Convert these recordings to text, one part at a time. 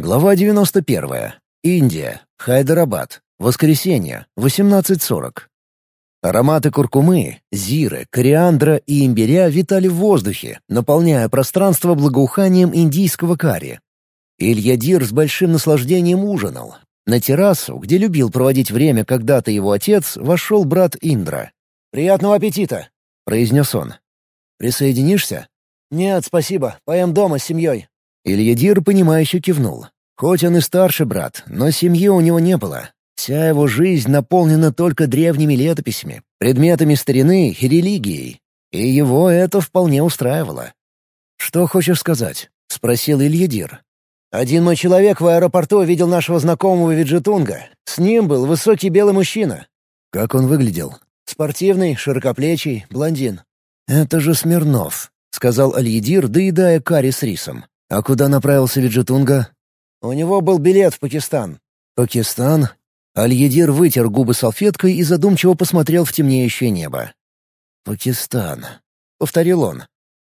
Глава 91. Индия. Хайдарабад. Воскресенье. 18.40. Ароматы куркумы, зиры, кориандра и имбиря витали в воздухе, наполняя пространство благоуханием индийского карри. Ильядир с большим наслаждением ужинал. На террасу, где любил проводить время когда-то его отец, вошел брат Индра. «Приятного аппетита!» — произнес он. «Присоединишься?» «Нет, спасибо. Поем дома с семьей». Ильядир, понимающе кивнул. Хоть он и старший брат, но семьи у него не было. Вся его жизнь наполнена только древними летописями, предметами старины и религией. И его это вполне устраивало. «Что хочешь сказать?» — спросил Ильядир. «Один мой человек в аэропорту видел нашего знакомого Виджетунга. С ним был высокий белый мужчина». «Как он выглядел?» «Спортивный, широкоплечий, блондин». «Это же Смирнов», — сказал Альедир, доедая карри с рисом. «А куда направился Виджетунга?» «У него был билет в Пакистан». «Пакистан?» Альедир вытер губы салфеткой и задумчиво посмотрел в темнеющее небо. «Пакистан», — повторил он.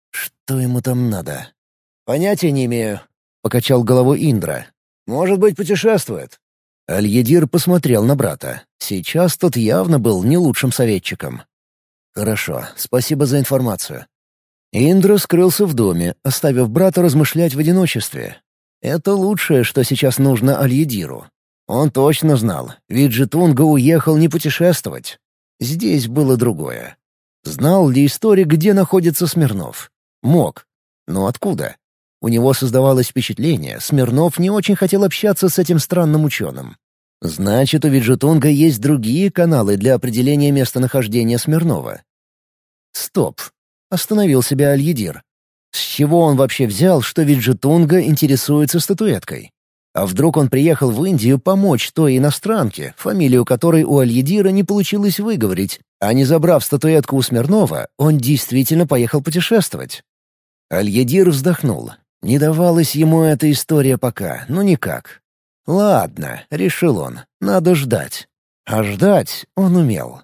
«Что ему там надо?» «Понятия не имею», — покачал головой Индра. «Может быть, путешествует». Альедир посмотрел на брата. Сейчас тот явно был не лучшим советчиком. «Хорошо, спасибо за информацию. Индра скрылся в доме, оставив брата размышлять в одиночестве. Это лучшее, что сейчас нужно Альедиру. Он точно знал, ведь Житунга уехал не путешествовать. Здесь было другое. Знал ли историк, где находится Смирнов? Мог. Но откуда? У него создавалось впечатление, Смирнов не очень хотел общаться с этим странным ученым. Значит, у Виджетунга есть другие каналы для определения местонахождения Смирнова. Стоп. Остановил себя Альедир. С чего он вообще взял, что Виджетунга интересуется статуэткой? А вдруг он приехал в Индию помочь той иностранке, фамилию которой у Альедира не получилось выговорить, а не забрав статуэтку у Смирнова, он действительно поехал путешествовать? Альедир вздохнул. Не давалась ему эта история пока, ну никак. «Ладно», — решил он, — «надо ждать». А ждать он умел.